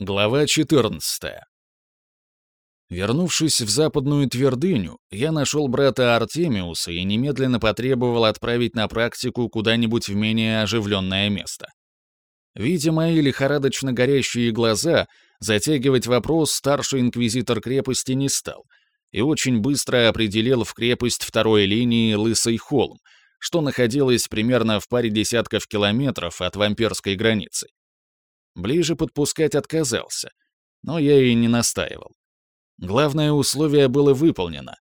Глава 14. Вернувшись в западную твердыню, я нашел брата Артемиуса и немедленно потребовал отправить на практику куда-нибудь в менее оживленное место. Видя мои лихорадочно горящие глаза, затягивать вопрос старший инквизитор крепости не стал и очень быстро определил в крепость второй линии Лысый холм, что находилось примерно в паре десятков километров от вампирской границы. Ближе подпускать отказался, но я и не настаивал. Главное условие было выполнено.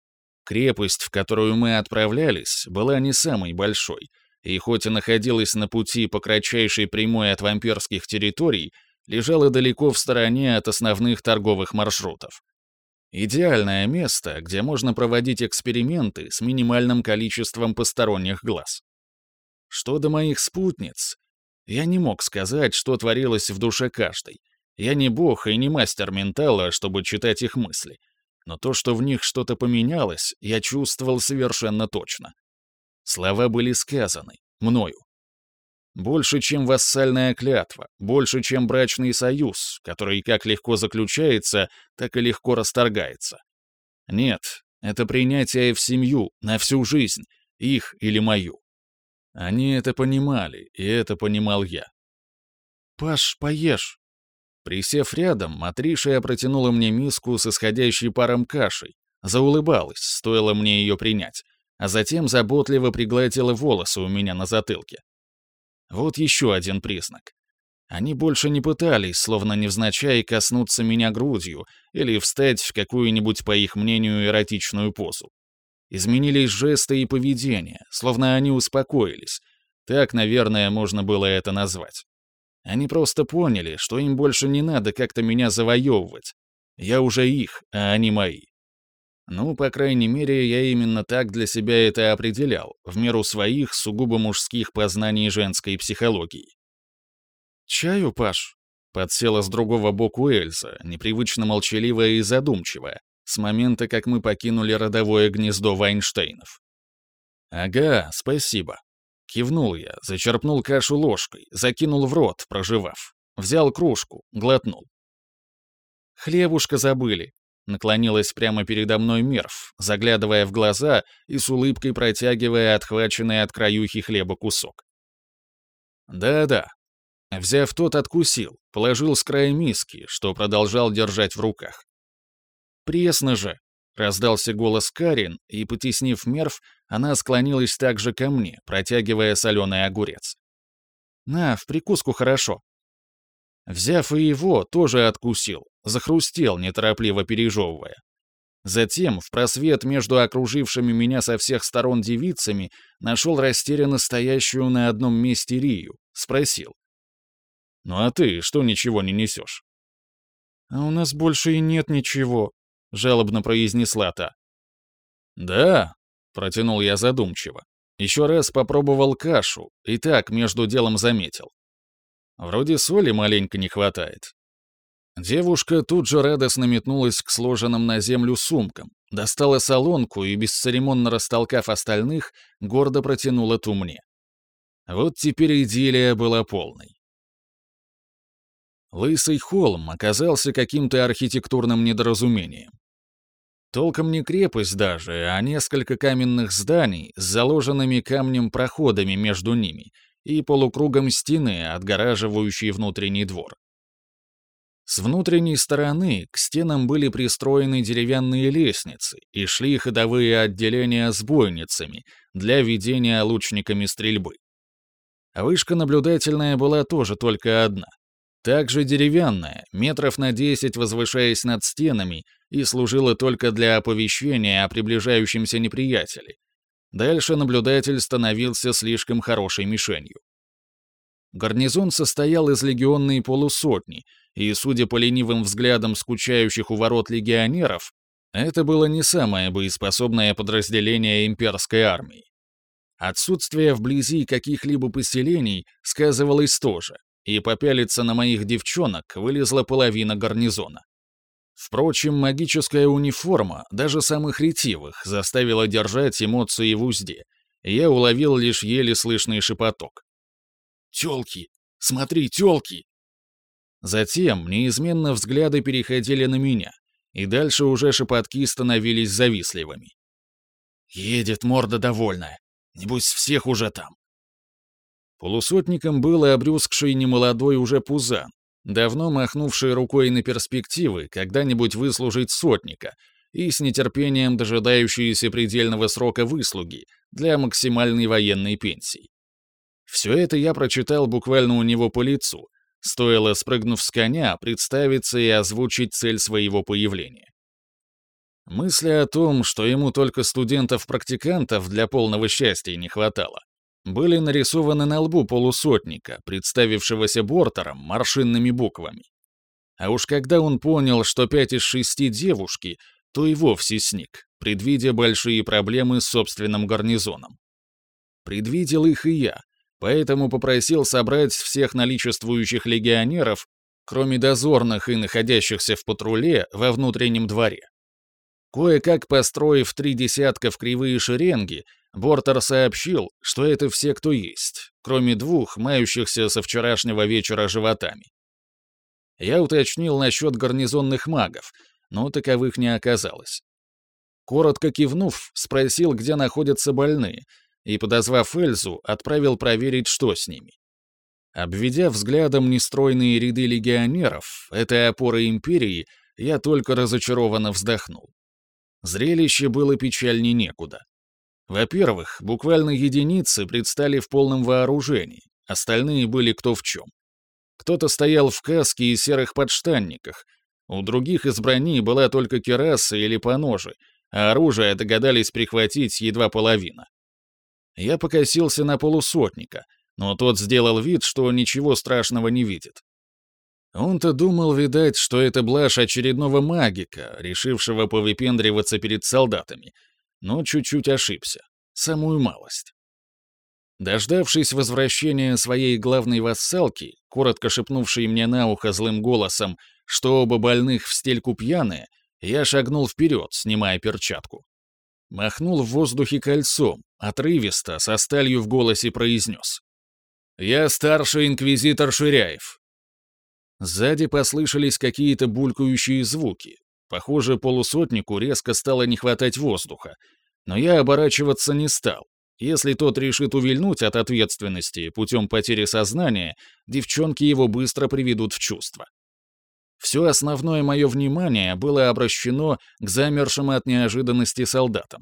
Крепость, в которую мы отправлялись, была не самой большой, и хоть и находилась на пути по кратчайшей прямой от вампирских территорий, лежала далеко в стороне от основных торговых маршрутов. Идеальное место, где можно проводить эксперименты с минимальным количеством посторонних глаз. Что до моих спутниц, я не мог сказать, что творилось в душе каждой. Я не бог и не мастер ментала, чтобы читать их мысли. Но то, что в них что-то поменялось, я чувствовал совершенно точно. Слова были сказаны, мною. Больше, чем вассальная клятва, больше, чем брачный союз, который как легко заключается, так и легко расторгается. Нет, это принятие в семью, на всю жизнь, их или мою. Они это понимали, и это понимал я. «Паш, поешь!» Присев рядом, Матриша протянула мне миску с исходящей паром кашей, заулыбалась, стоило мне ее принять, а затем заботливо пригладила волосы у меня на затылке. Вот еще один признак. Они больше не пытались, словно невзначай, коснуться меня грудью или встать в какую-нибудь, по их мнению, эротичную позу. Изменились жесты и поведение, словно они успокоились. Так, наверное, можно было это назвать. Они просто поняли, что им больше не надо как-то меня завоевывать. Я уже их, а они мои. Ну, по крайней мере, я именно так для себя это определял, в меру своих сугубо мужских познаний женской психологии. «Чаю, Паш?» — подсела с другого боку Эльза, непривычно молчаливая и задумчивая, с момента, как мы покинули родовое гнездо Вайнштейнов. «Ага, спасибо». Кивнул я, зачерпнул кашу ложкой, закинул в рот, проживав. Взял кружку, глотнул. «Хлебушка забыли», — наклонилась прямо передо мной Мерв, заглядывая в глаза и с улыбкой протягивая отхваченный от краюхи хлеба кусок. «Да-да». Взяв тот, откусил, положил с края миски, что продолжал держать в руках. «Пресно же!» — раздался голос Карин, и, потеснив мерв, она склонилась также ко мне, протягивая соленый огурец. «На, в прикуску хорошо». Взяв и его, тоже откусил, захрустел, неторопливо пережевывая. Затем, в просвет между окружившими меня со всех сторон девицами, нашел растерянно стоящую на одном месте Рию, спросил. «Ну а ты что ничего не несешь?» «А у нас больше и нет ничего», жалобно произнесла та. «Да», — протянул я задумчиво. Еще раз попробовал кашу, и так между делом заметил. Вроде соли маленько не хватает. Девушка тут же радостно метнулась к сложенным на землю сумкам, достала солонку и, бесцеремонно растолкав остальных, гордо протянула ту мне. Вот теперь идиллия была полной. Лысый холм оказался каким-то архитектурным недоразумением. Толком не крепость даже, а несколько каменных зданий с заложенными камнем проходами между ними и полукругом стены, отгораживающей внутренний двор. С внутренней стороны к стенам были пристроены деревянные лестницы и шли ходовые отделения с бойницами для ведения лучниками стрельбы. Вышка наблюдательная была тоже только одна. Также деревянная, метров на десять возвышаясь над стенами и служила только для оповещения о приближающемся неприятеле. Дальше наблюдатель становился слишком хорошей мишенью. Гарнизон состоял из легионной полусотни, и, судя по ленивым взглядам скучающих у ворот легионеров, это было не самое боеспособное подразделение имперской армии. Отсутствие вблизи каких-либо поселений сказывалось тоже, и попялиться на моих девчонок вылезла половина гарнизона. Впрочем, магическая униформа даже самых ретивых заставила держать эмоции в узде, и я уловил лишь еле слышный шепоток. «Тёлки! Смотри, тёлки!» Затем неизменно взгляды переходили на меня, и дальше уже шепотки становились завистливыми. «Едет морда довольная. Небось, всех уже там». Полусотником был обрюзгший немолодой уже пузан, давно махнувший рукой на перспективы когда-нибудь выслужить сотника и с нетерпением дожидающиеся предельного срока выслуги для максимальной военной пенсии. Все это я прочитал буквально у него по лицу, стоило, спрыгнув с коня, представиться и озвучить цель своего появления. Мысли о том, что ему только студентов-практикантов для полного счастья не хватало, были нарисованы на лбу полусотника, представившегося бортером маршинными буквами. А уж когда он понял, что пять из шести девушки, то и вовсе сник, предвидя большие проблемы с собственным гарнизоном. Предвидел их и я, поэтому попросил собрать всех наличествующих легионеров, кроме дозорных и находящихся в патруле во внутреннем дворе. Кое-как построив три десятка в кривые шеренги, Бортер сообщил, что это все, кто есть, кроме двух, мающихся со вчерашнего вечера животами. Я уточнил насчет гарнизонных магов, но таковых не оказалось. Коротко кивнув, спросил, где находятся больные, и, подозвав Эльзу, отправил проверить, что с ними. Обведя взглядом нестройные ряды легионеров, этой опоры империи, я только разочарованно вздохнул. Зрелище было печальней некуда. Во-первых, буквально единицы предстали в полном вооружении, остальные были кто в чем. Кто-то стоял в каске и серых подштанниках, у других из брони была только кераса или поножи, а оружие догадались прихватить едва половина. Я покосился на полусотника, но тот сделал вид, что ничего страшного не видит. Он-то думал, видать, что это блажь очередного магика, решившего повыпендриваться перед солдатами, но чуть-чуть ошибся. Самую малость. Дождавшись возвращения своей главной вассалки, коротко шепнувшей мне на ухо злым голосом, что оба больных в стельку пьяные, я шагнул вперед, снимая перчатку. Махнул в воздухе кольцом, отрывисто, со сталью в голосе произнес. «Я старший инквизитор Ширяев. Сзади послышались какие-то булькающие звуки. Похоже, полусотнику резко стало не хватать воздуха. Но я оборачиваться не стал. Если тот решит увильнуть от ответственности путем потери сознания, девчонки его быстро приведут в чувство. Все основное мое внимание было обращено к замершим от неожиданности солдатам.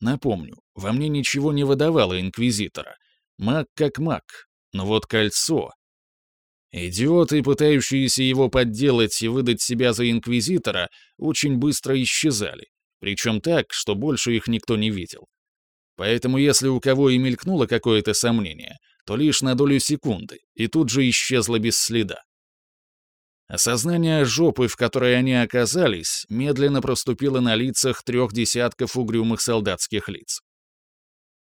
Напомню, во мне ничего не выдавало инквизитора. Маг как маг. Но вот кольцо... Идиоты, пытающиеся его подделать и выдать себя за инквизитора, очень быстро исчезали, причем так, что больше их никто не видел. Поэтому если у кого и мелькнуло какое-то сомнение, то лишь на долю секунды, и тут же исчезло без следа. Осознание жопы, в которой они оказались, медленно проступило на лицах трех десятков угрюмых солдатских лиц.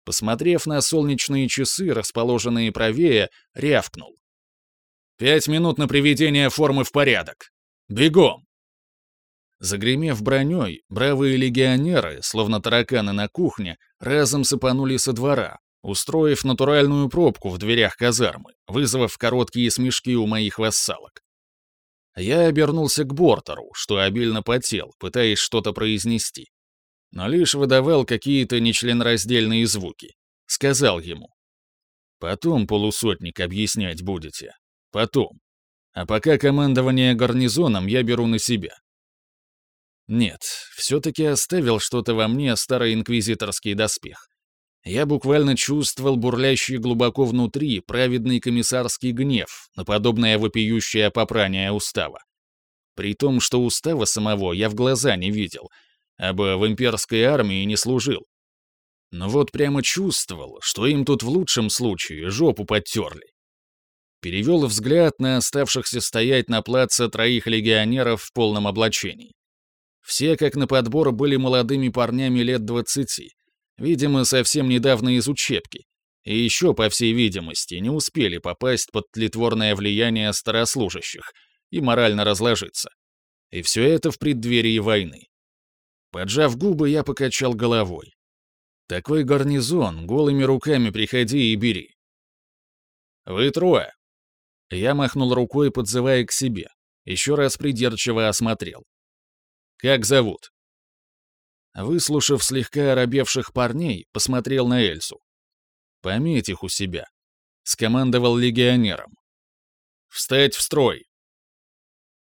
Посмотрев на солнечные часы, расположенные правее, рявкнул. Пять минут на приведение формы в порядок. Бегом!» Загремев броней, бравые легионеры, словно тараканы на кухне, разом сыпанули со двора, устроив натуральную пробку в дверях казармы, вызвав короткие смешки у моих вассалок. Я обернулся к Бортеру, что обильно потел, пытаясь что-то произнести. Но лишь выдавал какие-то нечленораздельные звуки. Сказал ему. «Потом, полусотник, объяснять будете. Потом. А пока командование гарнизоном я беру на себя. Нет, все-таки оставил что-то во мне старый инквизиторский доспех. Я буквально чувствовал бурлящий глубоко внутри праведный комиссарский гнев на подобное вопиющее попрание устава. При том, что устава самого я в глаза не видел, а бы в имперской армии не служил. Но вот прямо чувствовал, что им тут в лучшем случае жопу подтерли перевел взгляд на оставшихся стоять на плаце троих легионеров в полном облачении. Все, как на подбор, были молодыми парнями лет двадцати, видимо, совсем недавно из учебки, и еще, по всей видимости, не успели попасть под тлетворное влияние старослужащих и морально разложиться. И все это в преддверии войны. Поджав губы, я покачал головой. Такой гарнизон, голыми руками приходи и бери. «Вы трое», Я махнул рукой, подзывая к себе. Еще раз придирчиво осмотрел. «Как зовут?» Выслушав слегка оробевших парней, посмотрел на Эльсу. «Пометь их у себя», — скомандовал легионером. «Встать в строй!»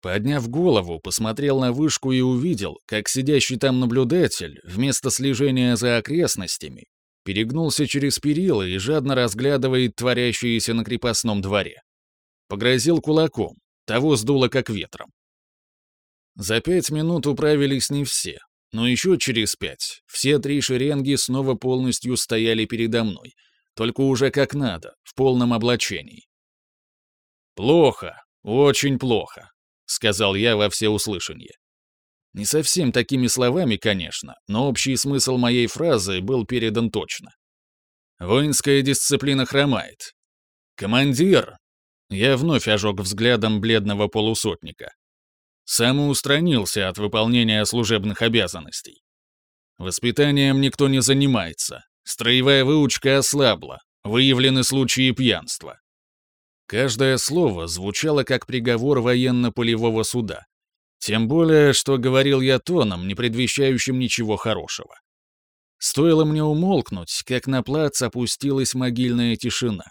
Подняв голову, посмотрел на вышку и увидел, как сидящий там наблюдатель, вместо слежения за окрестностями, перегнулся через перила и жадно разглядывает творящееся на крепостном дворе. Погрозил кулаком, того сдуло как ветром. За пять минут управились не все, но еще через пять все три шеренги снова полностью стояли передо мной, только уже как надо, в полном облачении. «Плохо, очень плохо», — сказал я во всеуслышание. Не совсем такими словами, конечно, но общий смысл моей фразы был передан точно. Воинская дисциплина хромает. «Командир!» Я вновь ожег взглядом бледного полусотника. Самоустранился от выполнения служебных обязанностей. Воспитанием никто не занимается. Строевая выучка ослабла. Выявлены случаи пьянства. Каждое слово звучало как приговор военно-полевого суда. Тем более, что говорил я тоном, не предвещающим ничего хорошего. Стоило мне умолкнуть, как на плац опустилась могильная тишина.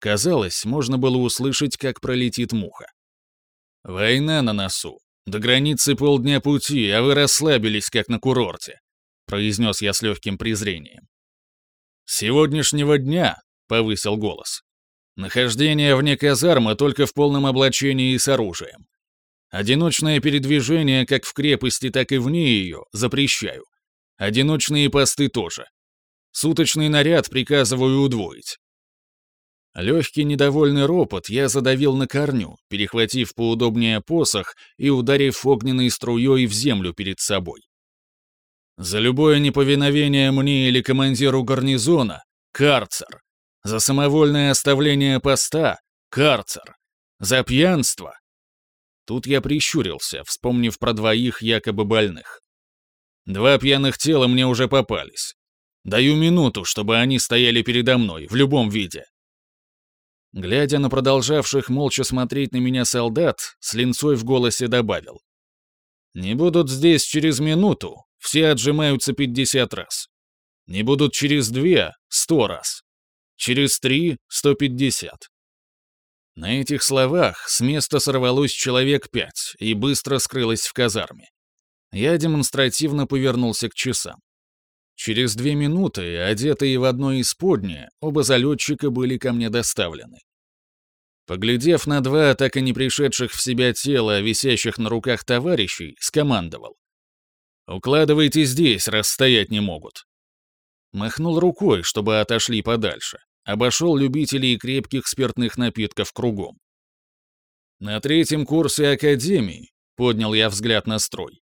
Казалось, можно было услышать, как пролетит муха. «Война на носу. До границы полдня пути, а вы расслабились, как на курорте», — произнес я с легким презрением. сегодняшнего дня», — повысил голос, — «нахождение вне казармы только в полном облачении и с оружием. Одиночное передвижение как в крепости, так и вне ее запрещаю. Одиночные посты тоже. Суточный наряд приказываю удвоить. Легкий недовольный ропот я задавил на корню, перехватив поудобнее посох и ударив огненной струей в землю перед собой. За любое неповиновение мне или командиру гарнизона — карцер. За самовольное оставление поста — карцер. За пьянство. Тут я прищурился, вспомнив про двоих якобы больных. Два пьяных тела мне уже попались. Даю минуту, чтобы они стояли передо мной, в любом виде. Глядя на продолжавших молча смотреть на меня солдат, с линцой в голосе добавил. «Не будут здесь через минуту, все отжимаются 50 раз. Не будут через две — 100 раз. Через три — 150. На этих словах с места сорвалось человек пять и быстро скрылось в казарме. Я демонстративно повернулся к часам. Через две минуты, одетые в одно из подня, оба залетчика были ко мне доставлены. Поглядев на два так и не пришедших в себя тела, висящих на руках товарищей, скомандовал. «Укладывайте здесь, раз стоять не могут». Махнул рукой, чтобы отошли подальше. Обошел любителей крепких спиртных напитков кругом. На третьем курсе Академии, поднял я взгляд на строй,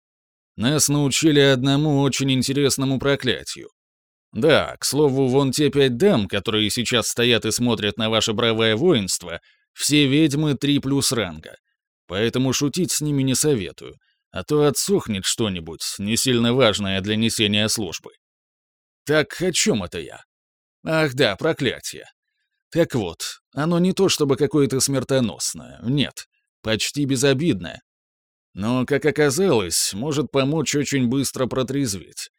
нас научили одному очень интересному проклятию. Да, к слову, вон те пять дам, которые сейчас стоят и смотрят на ваше бравое воинство, все ведьмы три плюс ранга. Поэтому шутить с ними не советую, а то отсохнет что-нибудь, не сильно важное для несения службы. Так о чем это я? Ах да, проклятие. Так вот, оно не то чтобы какое-то смертоносное, нет, почти безобидное, но, как оказалось, может помочь очень быстро протрезветь.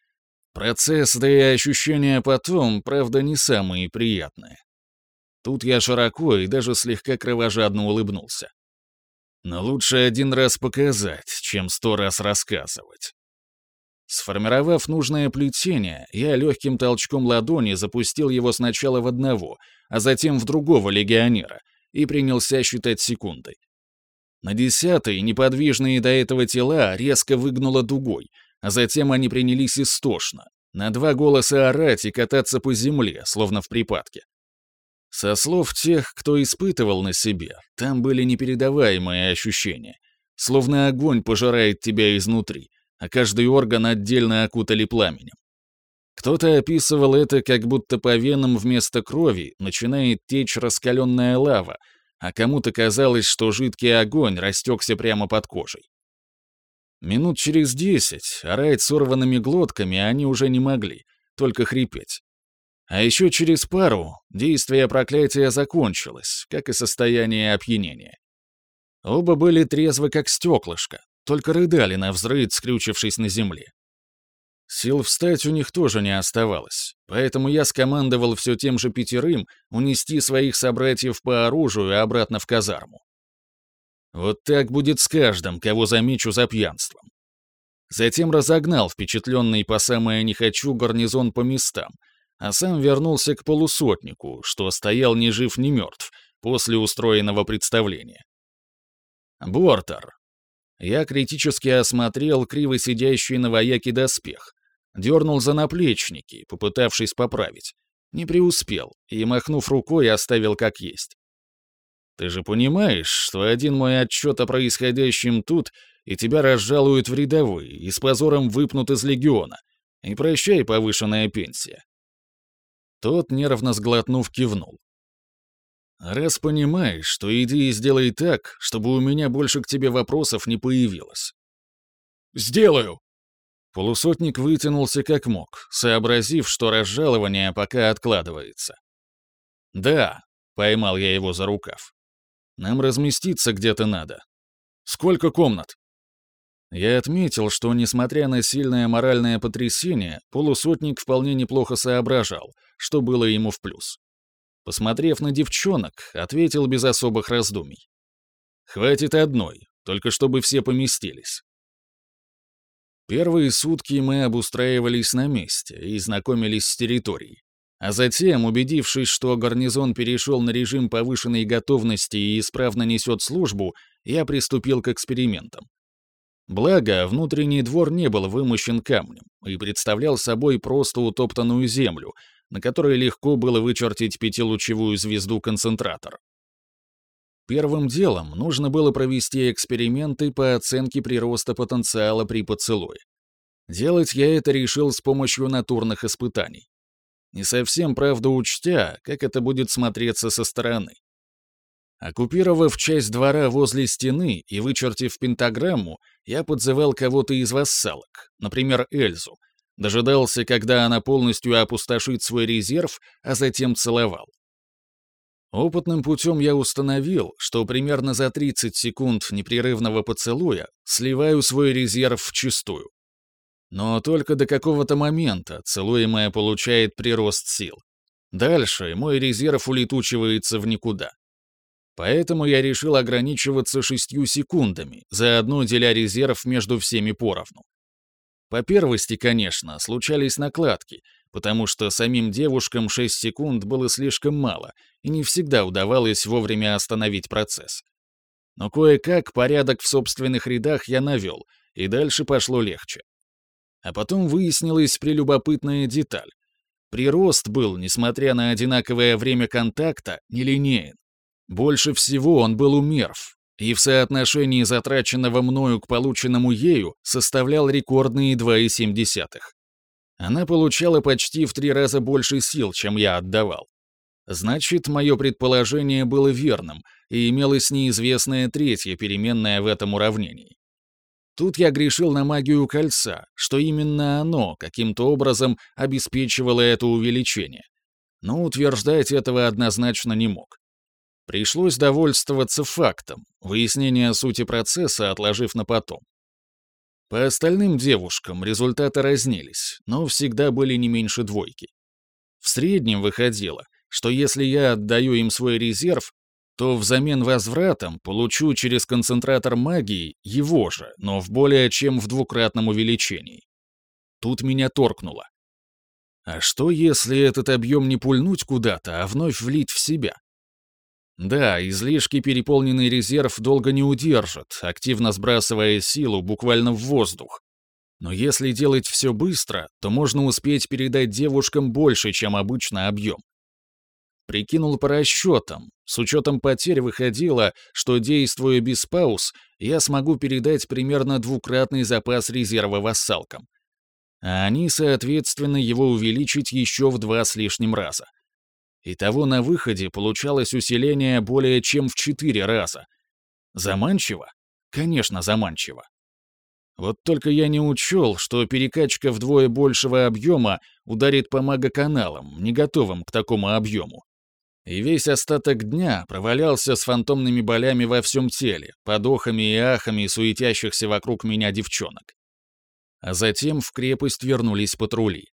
Процесс, да и ощущения потом, правда, не самые приятные. Тут я широко и даже слегка кровожадно улыбнулся. Но лучше один раз показать, чем сто раз рассказывать. Сформировав нужное плетение, я легким толчком ладони запустил его сначала в одного, а затем в другого легионера и принялся считать секунды. На десятой неподвижные до этого тела резко выгнуло дугой, а затем они принялись истошно, на два голоса орать и кататься по земле, словно в припадке. Со слов тех, кто испытывал на себе, там были непередаваемые ощущения, словно огонь пожирает тебя изнутри, а каждый орган отдельно окутали пламенем. Кто-то описывал это, как будто по венам вместо крови начинает течь раскаленная лава, а кому-то казалось, что жидкий огонь растекся прямо под кожей. Минут через десять орать сорванными глотками они уже не могли, только хрипеть. А еще через пару действие проклятия закончилось, как и состояние опьянения. Оба были трезвы, как стеклышко, только рыдали на взрыв, скрючившись на земле. Сил встать у них тоже не оставалось, поэтому я скомандовал все тем же пятерым унести своих собратьев по оружию обратно в казарму. Вот так будет с каждым, кого замечу за пьянством. Затем разогнал впечатленный по самое не хочу гарнизон по местам, а сам вернулся к полусотнику, что стоял ни жив, ни мертв после устроенного представления. Бортер. Я критически осмотрел криво сидящий на вояке доспех, дернул за наплечники, попытавшись поправить. Не преуспел и, махнув рукой, оставил как есть. Ты же понимаешь, что один мой отчет о происходящем тут, и тебя разжалуют в рядовые и с позором выпнут из легиона. И прощай повышенная пенсия. Тот, нервно сглотнув, кивнул. «Раз понимаешь, что иди и сделай так, чтобы у меня больше к тебе вопросов не появилось». «Сделаю!» Полусотник вытянулся как мог, сообразив, что разжалование пока откладывается. «Да», — поймал я его за рукав. «Нам разместиться где-то надо. Сколько комнат?» Я отметил, что, несмотря на сильное моральное потрясение, полусотник вполне неплохо соображал, что было ему в плюс. Посмотрев на девчонок, ответил без особых раздумий. «Хватит одной, только чтобы все поместились». Первые сутки мы обустраивались на месте и знакомились с территорией. А затем, убедившись, что гарнизон перешел на режим повышенной готовности и исправно несет службу, я приступил к экспериментам. Благо, внутренний двор не был вымощен камнем и представлял собой просто утоптанную землю, на которой легко было вычертить пятилучевую звезду-концентратор. Первым делом нужно было провести эксперименты по оценке прироста потенциала при поцелуе. Делать я это решил с помощью натурных испытаний. Не совсем, правда, учтя, как это будет смотреться со стороны. Оккупировав часть двора возле стены и вычертив пентаграмму, я подзывал кого-то из вассалок, например, Эльзу, дожидался, когда она полностью опустошит свой резерв, а затем целовал. Опытным путем я установил, что примерно за 30 секунд непрерывного поцелуя сливаю свой резерв в чистую. Но только до какого-то момента целуемая получает прирост сил. Дальше мой резерв улетучивается в никуда. Поэтому я решил ограничиваться шестью секундами, заодно деля резерв между всеми поровну. По первости, конечно, случались накладки, потому что самим девушкам 6 секунд было слишком мало, и не всегда удавалось вовремя остановить процесс. Но кое-как порядок в собственных рядах я навел, и дальше пошло легче. А потом выяснилась прелюбопытная деталь. Прирост был, несмотря на одинаковое время контакта, нелинеен. Больше всего он был у мерв, и в соотношении затраченного мною к полученному ею составлял рекордные 2,7. Она получала почти в три раза больше сил, чем я отдавал. Значит, мое предположение было верным, и имелось неизвестное третье переменное в этом уравнении. Тут я грешил на магию кольца, что именно оно каким-то образом обеспечивало это увеличение. Но утверждать этого однозначно не мог. Пришлось довольствоваться фактом, выяснение сути процесса отложив на потом. По остальным девушкам результаты разнились, но всегда были не меньше двойки. В среднем выходило, что если я отдаю им свой резерв, то взамен возвратом получу через концентратор магии его же, но в более чем в двукратном увеличении. Тут меня торкнуло. А что, если этот объем не пульнуть куда-то, а вновь влить в себя? Да, излишки переполненный резерв долго не удержат, активно сбрасывая силу буквально в воздух. Но если делать все быстро, то можно успеть передать девушкам больше, чем обычно объем. Прикинул по расчетам. С учетом потерь выходило, что, действуя без пауз, я смогу передать примерно двукратный запас резерва вассалкам. А они, соответственно, его увеличить еще в два с лишним раза. Итого на выходе получалось усиление более чем в четыре раза. Заманчиво? Конечно, заманчиво. Вот только я не учел, что перекачка вдвое большего объема ударит по магоканалам, не готовым к такому объему. И весь остаток дня провалялся с фантомными болями во всем теле, подохами и ахами суетящихся вокруг меня девчонок. А затем в крепость вернулись патрули.